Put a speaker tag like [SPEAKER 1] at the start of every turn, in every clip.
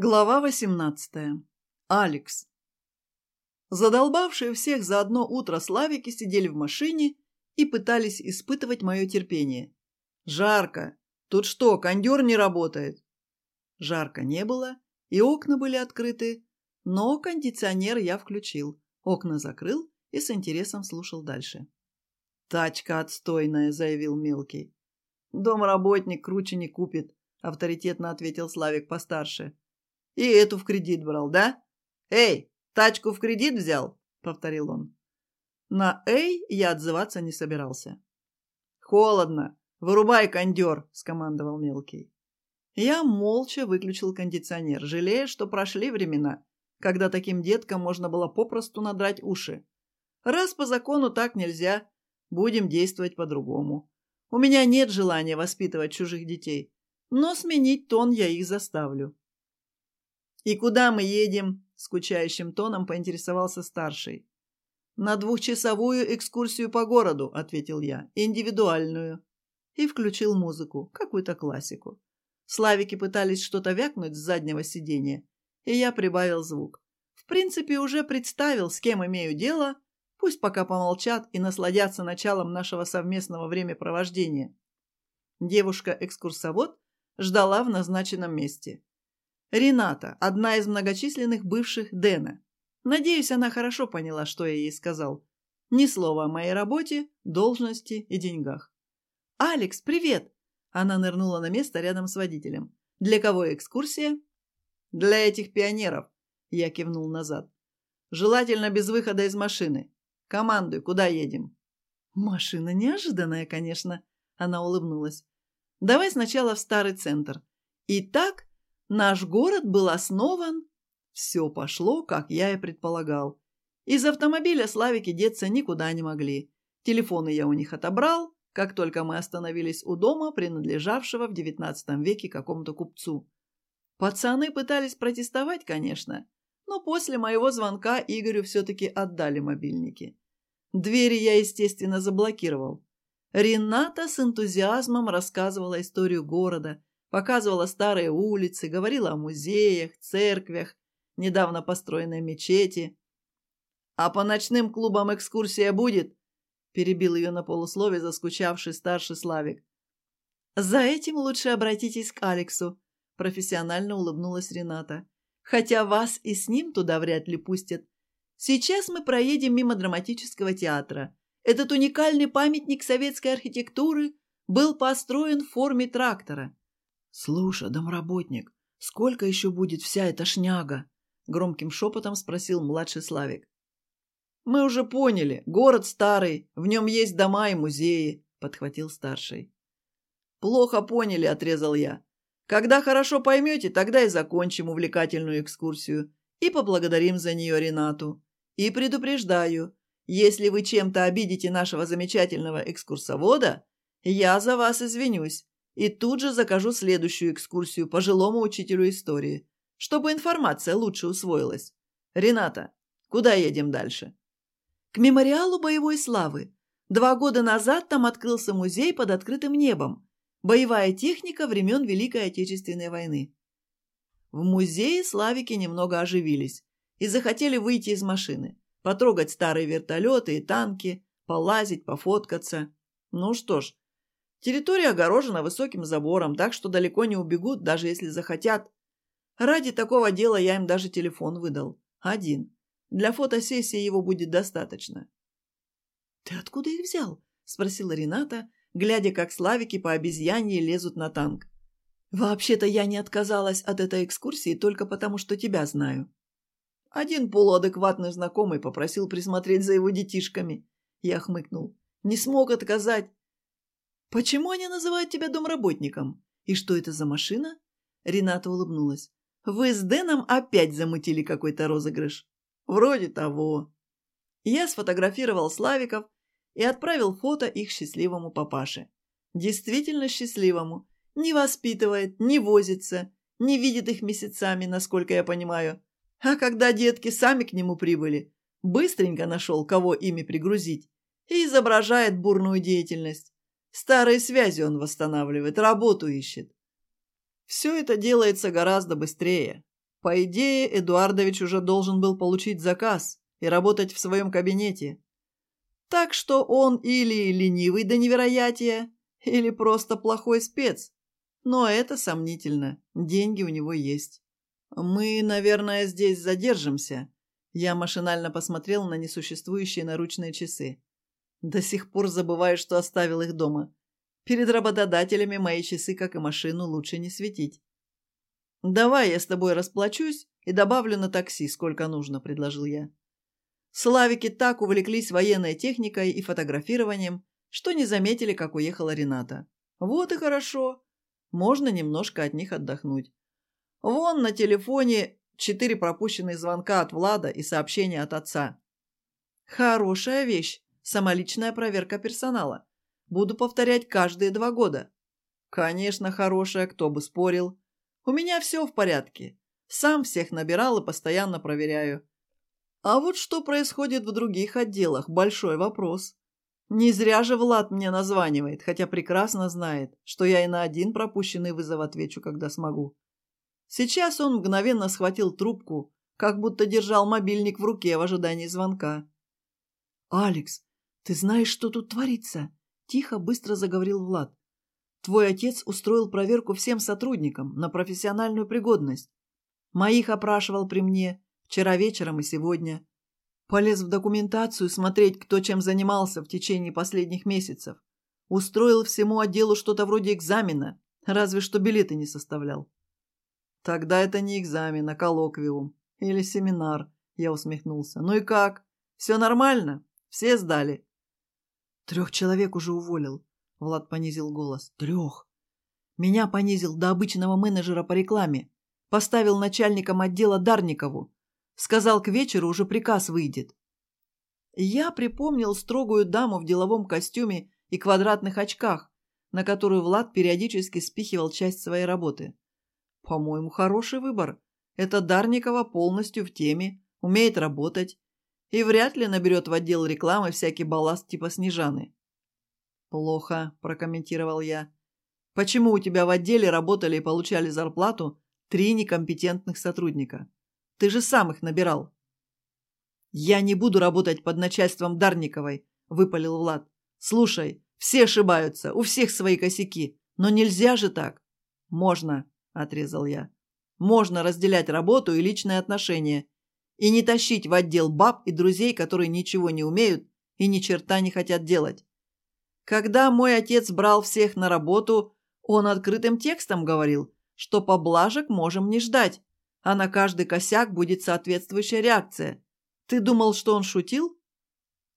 [SPEAKER 1] Глава 18. Алекс. Задолбавшие всех за одно утро славики сидели в машине и пытались испытывать мое терпение. Жарко. Тут что, кондер не работает? Жарко не было, и окна были открыты, но кондиционер я включил, окна закрыл и с интересом слушал дальше. «Тачка отстойная», — заявил Мелкий. «Домработник круче не купит», — авторитетно ответил Славик постарше. И эту в кредит брал, да? Эй, тачку в кредит взял?» — повторил он. На «эй» я отзываться не собирался. «Холодно. Вырубай кондер», — скомандовал мелкий. Я молча выключил кондиционер, жалея, что прошли времена, когда таким деткам можно было попросту надрать уши. Раз по закону так нельзя, будем действовать по-другому. У меня нет желания воспитывать чужих детей, но сменить тон я их заставлю. «И куда мы едем?» – скучающим тоном поинтересовался старший. «На двухчасовую экскурсию по городу», – ответил я, – «индивидуальную». И включил музыку, какую-то классику. Славики пытались что-то вякнуть с заднего сиденья, и я прибавил звук. В принципе, уже представил, с кем имею дело, пусть пока помолчат и насладятся началом нашего совместного времяпровождения. Девушка-экскурсовод ждала в назначенном месте. Рената, одна из многочисленных бывших Дэна. Надеюсь, она хорошо поняла, что я ей сказал. Ни слова о моей работе, должности и деньгах. «Алекс, привет!» Она нырнула на место рядом с водителем. «Для кого экскурсия?» «Для этих пионеров», – я кивнул назад. «Желательно без выхода из машины. Командуй, куда едем?» «Машина неожиданная, конечно», – она улыбнулась. «Давай сначала в старый центр. И так Наш город был основан... Все пошло, как я и предполагал. Из автомобиля Славики деться никуда не могли. Телефоны я у них отобрал, как только мы остановились у дома, принадлежавшего в XIX веке какому-то купцу. Пацаны пытались протестовать, конечно, но после моего звонка Игорю все-таки отдали мобильники. Двери я, естественно, заблокировал. Рената с энтузиазмом рассказывала историю города – Показывала старые улицы, говорила о музеях, церквях, недавно построенной мечети. «А по ночным клубам экскурсия будет?» – перебил ее на полуслове заскучавший старший Славик. «За этим лучше обратитесь к Алексу», – профессионально улыбнулась Рената. «Хотя вас и с ним туда вряд ли пустят. Сейчас мы проедем мимо драматического театра. Этот уникальный памятник советской архитектуры был построен в форме трактора. «Слушай, домработник, сколько еще будет вся эта шняга?» — громким шепотом спросил младший Славик. «Мы уже поняли, город старый, в нем есть дома и музеи», — подхватил старший. «Плохо поняли», — отрезал я. «Когда хорошо поймете, тогда и закончим увлекательную экскурсию и поблагодарим за нее Ренату. И предупреждаю, если вы чем-то обидите нашего замечательного экскурсовода, я за вас извинюсь и тут же закажу следующую экскурсию по жилому учителю истории, чтобы информация лучше усвоилась. Рената, куда едем дальше? К мемориалу боевой славы. Два года назад там открылся музей под открытым небом. Боевая техника времен Великой Отечественной войны. В музее славики немного оживились и захотели выйти из машины, потрогать старые вертолеты и танки, полазить, пофоткаться. Ну что ж, Территория огорожена высоким забором, так что далеко не убегут, даже если захотят. Ради такого дела я им даже телефон выдал. Один. Для фотосессии его будет достаточно. «Ты откуда их взял?» – спросила Рената, глядя, как славики по обезьяне лезут на танк. «Вообще-то я не отказалась от этой экскурсии только потому, что тебя знаю». Один полуадекватный знакомый попросил присмотреть за его детишками. Я хмыкнул. «Не смог отказать. «Почему они называют тебя домработником? И что это за машина?» Рената улыбнулась. «Вы с Дэном опять замутили какой-то розыгрыш?» «Вроде того». Я сфотографировал Славиков и отправил фото их счастливому папаше. Действительно счастливому. Не воспитывает, не возится, не видит их месяцами, насколько я понимаю. А когда детки сами к нему прибыли, быстренько нашел, кого ими пригрузить, и изображает бурную деятельность. Старые связи он восстанавливает, работу ищет. Все это делается гораздо быстрее. По идее, Эдуардович уже должен был получить заказ и работать в своем кабинете. Так что он или ленивый до невероятия, или просто плохой спец. Но это сомнительно, деньги у него есть. «Мы, наверное, здесь задержимся». Я машинально посмотрел на несуществующие наручные часы. До сих пор забываю, что оставил их дома. Перед работодателями мои часы, как и машину, лучше не светить. «Давай я с тобой расплачусь и добавлю на такси, сколько нужно», – предложил я. Славики так увлеклись военной техникой и фотографированием, что не заметили, как уехала Рената. Вот и хорошо. Можно немножко от них отдохнуть. Вон на телефоне четыре пропущенных звонка от Влада и самоличная проверка персонала. Буду повторять каждые два года. Конечно, хорошая, кто бы спорил. У меня все в порядке. Сам всех набирал и постоянно проверяю. А вот что происходит в других отделах – большой вопрос. Не зря же Влад мне названивает, хотя прекрасно знает, что я и на один пропущенный вызов отвечу, когда смогу. Сейчас он мгновенно схватил трубку, как будто держал мобильник в руке в ожидании звонка. «Алекс, «Ты знаешь, что тут творится?» – тихо, быстро заговорил Влад. «Твой отец устроил проверку всем сотрудникам на профессиональную пригодность. Моих опрашивал при мне вчера вечером и сегодня. Полез в документацию смотреть, кто чем занимался в течение последних месяцев. Устроил всему отделу что-то вроде экзамена, разве что билеты не составлял». «Тогда это не экзамен, а коллоквиум. Или семинар», – я усмехнулся. «Ну и как? Все нормально? Все сдали?» Трех человек уже уволил. Влад понизил голос. Трех. Меня понизил до обычного менеджера по рекламе. Поставил начальником отдела Дарникову. Сказал, к вечеру уже приказ выйдет. Я припомнил строгую даму в деловом костюме и квадратных очках, на которую Влад периодически спихивал часть своей работы. По-моему, хороший выбор. Это Дарникова полностью в теме, умеет работать, и вряд ли наберет в отдел рекламы всякий балласт типа Снежаны. «Плохо», – прокомментировал я. «Почему у тебя в отделе работали и получали зарплату три некомпетентных сотрудника? Ты же сам их набирал». «Я не буду работать под начальством Дарниковой», – выпалил Влад. «Слушай, все ошибаются, у всех свои косяки, но нельзя же так». «Можно», – отрезал я. «Можно разделять работу и личные отношения» и не тащить в отдел баб и друзей, которые ничего не умеют и ни черта не хотят делать. Когда мой отец брал всех на работу, он открытым текстом говорил, что поблажек можем не ждать, а на каждый косяк будет соответствующая реакция. Ты думал, что он шутил?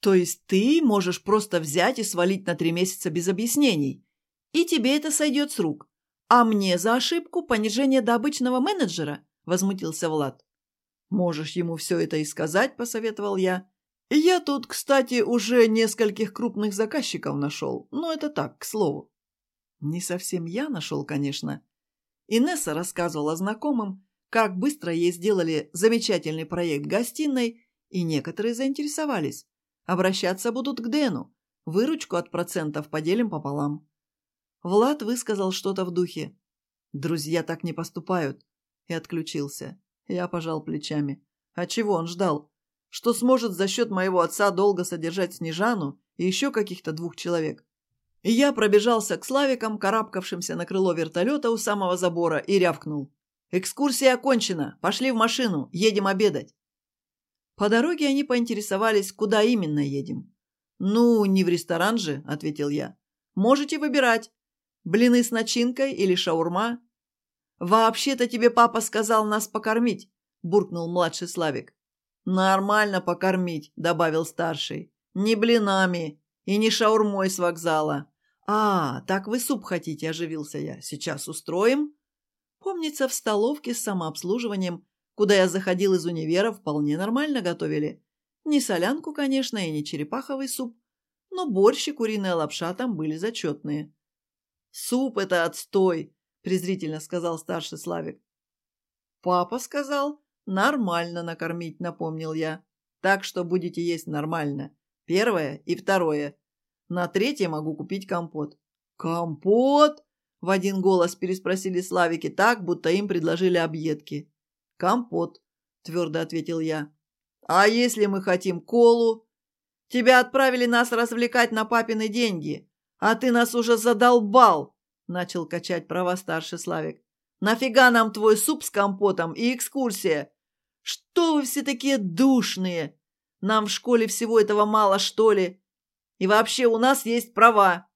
[SPEAKER 1] То есть ты можешь просто взять и свалить на три месяца без объяснений. И тебе это сойдет с рук. А мне за ошибку понижение до обычного менеджера? Возмутился Влад. Можешь ему все это и сказать, посоветовал я. Я тут, кстати, уже нескольких крупных заказчиков нашел, но это так, к слову. Не совсем я нашел, конечно. Инесса рассказывала знакомым, как быстро ей сделали замечательный проект гостиной, и некоторые заинтересовались. Обращаться будут к Дэну. Выручку от процентов поделим пополам. Влад высказал что-то в духе. «Друзья так не поступают» и отключился. Я пожал плечами. А чего он ждал? Что сможет за счет моего отца долго содержать Снежану и еще каких-то двух человек? И я пробежался к Славикам, карабкавшимся на крыло вертолета у самого забора, и рявкнул. «Экскурсия окончена! Пошли в машину! Едем обедать!» По дороге они поинтересовались, куда именно едем. «Ну, не в ресторан же», — ответил я. «Можете выбирать. Блины с начинкой или шаурма, «Вообще-то тебе папа сказал нас покормить», — буркнул младший Славик. «Нормально покормить», — добавил старший. «Не блинами и не шаурмой с вокзала». «А, так вы суп хотите», — оживился я. «Сейчас устроим?» Помнится, в столовке с самообслуживанием, куда я заходил из универа, вполне нормально готовили. Не солянку, конечно, и не черепаховый суп, но борщ и куриная лапша там были зачетные. «Суп – это отстой», – презрительно сказал старший Славик. «Папа сказал, нормально накормить, напомнил я. Так что будете есть нормально. Первое и второе. На третье могу купить компот». «Компот?» – в один голос переспросили Славики так, будто им предложили объедки. «Компот», – твердо ответил я. «А если мы хотим колу?» «Тебя отправили нас развлекать на папины деньги, а ты нас уже задолбал!» начал качать права старший Славик. «Нафига нам твой суп с компотом и экскурсия? Что вы все такие душные? Нам в школе всего этого мало, что ли? И вообще у нас есть права!»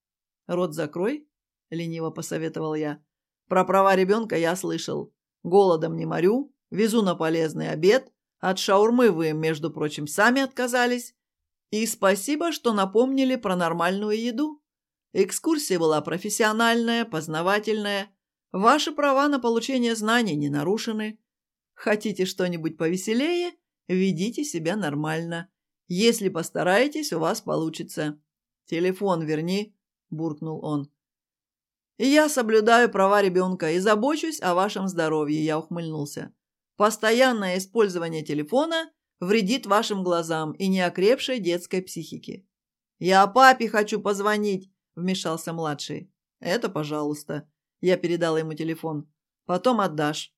[SPEAKER 1] «Рот закрой», — лениво посоветовал я. «Про права ребенка я слышал. Голодом не морю, везу на полезный обед. От шаурмы вы, между прочим, сами отказались. И спасибо, что напомнили про нормальную еду». Экскурсия была профессиональная, познавательная. Ваши права на получение знаний не нарушены. Хотите что-нибудь повеселее? Ведите себя нормально. Если постараетесь, у вас получится. Телефон верни, буркнул он. Я соблюдаю права ребенка и забочусь о вашем здоровье, я ухмыльнулся. Постоянное использование телефона вредит вашим глазам и неокрепшей детской психике. Я папе хочу позвонить, вмешался младший. «Это пожалуйста». Я передал ему телефон. «Потом отдашь».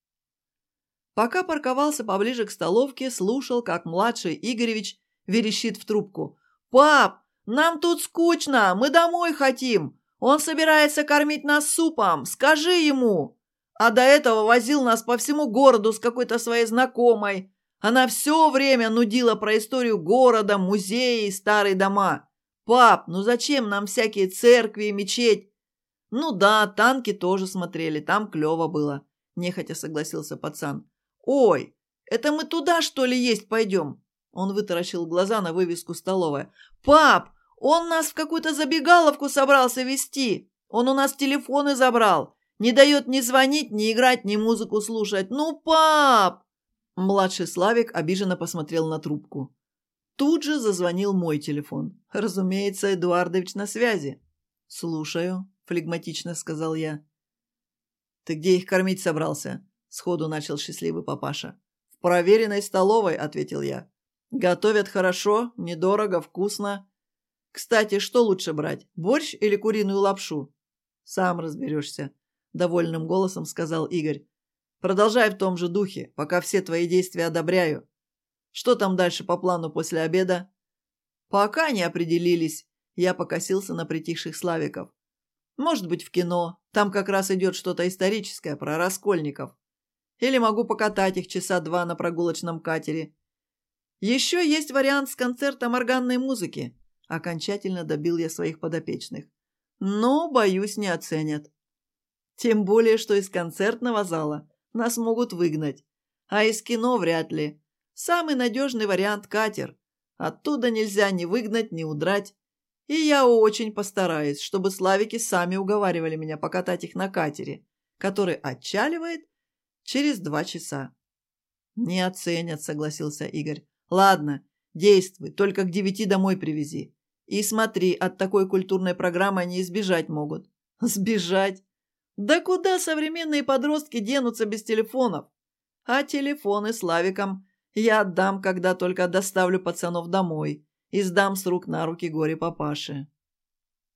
[SPEAKER 1] Пока парковался поближе к столовке, слушал, как младший Игоревич верещит в трубку. «Пап, нам тут скучно, мы домой хотим. Он собирается кормить нас супом, скажи ему». А до этого возил нас по всему городу с какой-то своей знакомой. Она все время нудила про историю города, музеи и старые дома. «Пап, ну зачем нам всякие церкви и мечеть?» «Ну да, танки тоже смотрели, там клево было», – нехотя согласился пацан. «Ой, это мы туда, что ли, есть пойдем?» Он вытаращил глаза на вывеску столовая. «Пап, он нас в какую-то забегаловку собрался вести. Он у нас телефоны забрал. Не дает ни звонить, ни играть, ни музыку слушать. Ну, пап!» Младший Славик обиженно посмотрел на трубку. Тут же зазвонил мой телефон. Разумеется, Эдуардович на связи. «Слушаю», — флегматично сказал я. «Ты где их кормить собрался?» — сходу начал счастливый папаша. «В проверенной столовой», — ответил я. «Готовят хорошо, недорого, вкусно. Кстати, что лучше брать, борщ или куриную лапшу?» «Сам разберешься», — довольным голосом сказал Игорь. «Продолжай в том же духе, пока все твои действия одобряю. Что там дальше по плану после обеда?» «Пока не определились», – я покосился на притихших славиков. «Может быть, в кино. Там как раз идет что-то историческое про раскольников. Или могу покатать их часа два на прогулочном катере. Еще есть вариант с концертом органной музыки», – окончательно добил я своих подопечных. «Но, боюсь, не оценят». Тем более, что из концертного зала нас могут выгнать. А из кино вряд ли. Самый надежный вариант – катер. Оттуда нельзя ни выгнать, ни удрать. И я очень постараюсь, чтобы славики сами уговаривали меня покатать их на катере, который отчаливает через два часа. «Не оценят», – согласился Игорь. «Ладно, действуй, только к девяти домой привези. И смотри, от такой культурной программы они избежать могут». «Сбежать? Да куда современные подростки денутся без телефонов?» А телефоны Славикам я отдам, когда только доставлю пацанов домой. И сдам с рук на руки горе папаши.